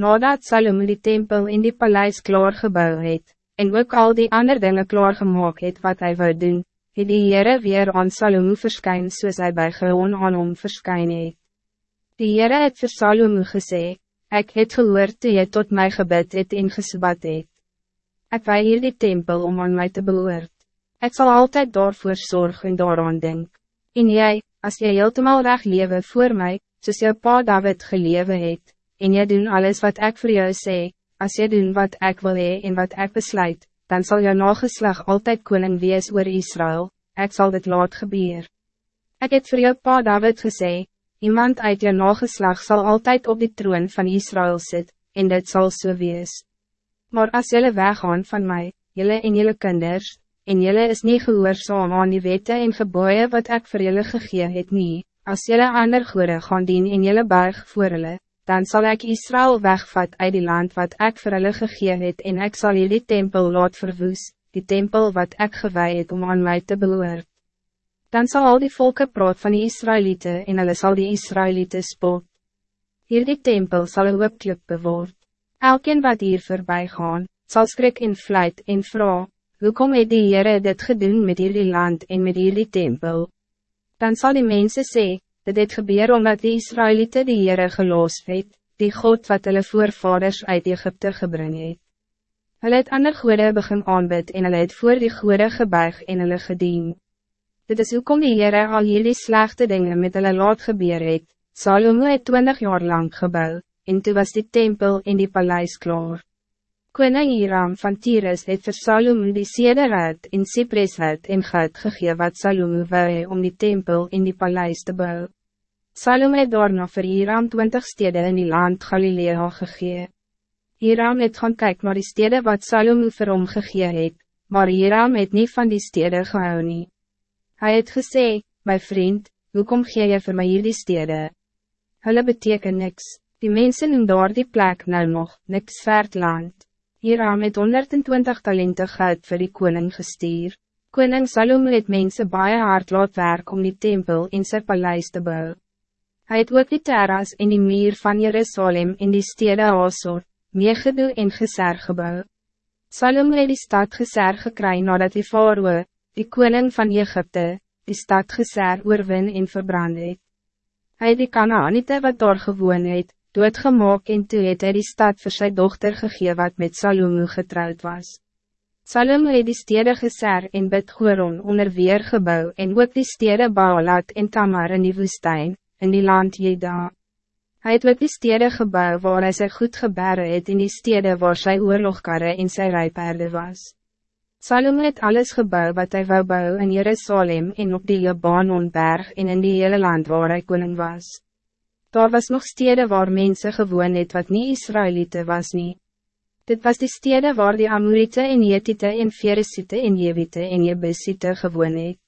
Nadat Salomo die tempel in die paleis klaargebouw het, en ook al die ander dingen klaargemaak het wat hij wou doen, het die Heere weer aan Salomo verskyn soos hy by gewoon aan hom verskyn het. Die Heere het vir Salomo gesê, Ek het gehoord toe jy tot my gebed het en gesbat het. Ek wij hier die tempel om aan mij te behoort. Ik zal altijd daarvoor zorgen en daaraan denk. En jij, als jy heeltemal recht lewe voor mij, soos jou pa David gelewe het, en jy doen alles wat ik voor jou sê, als jy doen wat ik wil hee en wat ik besluit, dan zal jou nageslag altijd koning wees oor Israël, ik zal dit laat gebeur. Ik het voor jou pa David gesê, iemand uit jou nageslag zal altijd op die troon van Israël zitten, en dit zal so wees. Maar als jullie weggaan van mij, jullie en jullie kinders, en jullie is niet gehoorzaam aan die wette en geboeien wat ik voor jullie gegee het nie, als jullie ander goede gaan dien en jullie buig voor hulle, dan zal ik Israël wegvat uit die land wat ik voor hulle gegee het en ik zal jullie tempel laat verwoes, die tempel wat ik gewaai het om aan mij te beloord. Dan zal al die volken praat van die Israëlieten en hulle sal die Israëlieten spot. Hier die tempel zal een hoopklip beword. Elkeen wat hier voorbij gaan, zal skrik en vlijt en vra, hoe kom het die Heere dit gedoen met hierdie land en met hierdie tempel? Dan zal die mensen sê, dit gebeur omdat die Israëlieten die Heere geloos het, die God wat hulle voorvaders uit Egypte gebring het. Hulle het ander goede begin aanbid en hulle het voor die goede gebuig en hulle gedien. Dit is hoe kom die Heere al hierdie slechte dingen met hulle laat gebeur het, Salomo het 20 jaar lang gebouwd en toe was die tempel in die paleis klaar. Koning Hiram van Tyrus het vir Salome die sederheid en cypresheid en goud gegee wat Salome wou om die tempel in die paleis te bouwen. Salome het daarna vir Hiram twintig steden in die land Galilea gegee. Hiram het gaan kyk naar die steden wat Salome vir hom gegee het, maar Hiram het niet van die steden gehou nie. Hy het gesê, my vriend, hoekom gee jy vir my hierdie stede? Hulle beteken niks. Die mensen in daar die plek nou nog, niks verd land. Hieram het 120 talente goud vir die koning gestuur. Koning Salome het mense baie hard laat werk om die tempel in sy paleis te bouwen. Hij het ook die terras en die muur van Jerusalem in die stede Asor, Megedo en Geser gebouw. Salome het die stad Geser gekry nadat die faroe, die koning van Egypte, die stad Geser oorwin en verbrand het. Hy het die Kanaanite wat daar gewoon het, doodgemaak en toe het hy die stad vir sy dochter gegee wat met Salomo getrouwd was. Salomo het die stede geser en Bidgoron onder weer gebouw en ook die stede Baalat en Tamar in die woestijn, in die land Jeda. Hij het ook die stede gebouw waar hy sy goed gebere het in die stede waar sy oorlogkarre en sy rijpaarde was. Salomo het alles gebouw wat hij wou bou in Jerusalem en op die Libanonberg en in die hele land waar hij koning was. Daar was nog steden waar mensen gewoon het wat niet Israëlieten was niet. Dit was die steden waar die Amorite en Jetite en Ferisite en Jevite en Jebusite gewoon het.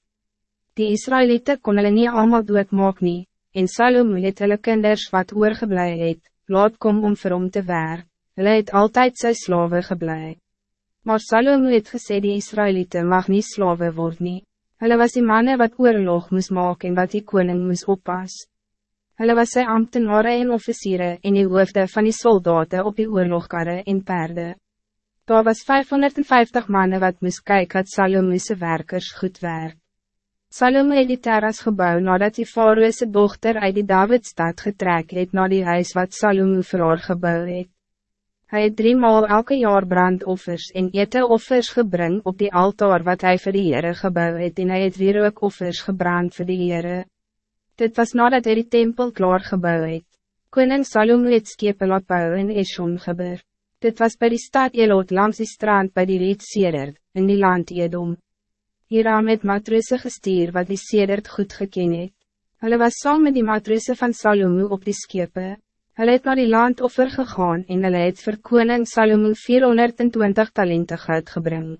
Die Israëlieten kon hulle nie allemaal doodmaak nie, en Salomo het hulle kinders wat oorgeblij het, laat kom om vir hom te werk, hulle het altyd sy slawe geblij. Maar Salomo het gesê die Israëlieten mag niet slawe word nie, hulle was die mannen wat oorlog moes maak en wat die koning moes oppas. Hulle was sy ambtenaren en officieren en die hoofde van die soldaten op die oorlogkarre en perde. Daar was 550 mannen wat moest kijken dat Salomo'se werkers goed werk. Salome het die terras gebouw nadat die faroese dochter uit die Davidstad getrek het na die huis wat Salomo vir haar gebouw het. Hy het drie maal elke jaar brandoffers en ete offers gebring op die altaar wat hij vir die Heere gebouw het en hy het weer ook offers gebrand vir die Heere. Dit was nadat hij die tempel klaargebouw het. Koning Salomo het skepe laat bou in Eshon gebeur. Dit was bij die stad Elot langs die strand bij die Riet Sedert, in die land Edom. Hieram het matrose gestuur wat die Sedert goed geken het. Hulle was saam met die matrose van Salomo op die skepe. Hulle het naar die land offer gegaan en hulle het vir koning Salomo 420 talente goud gebring.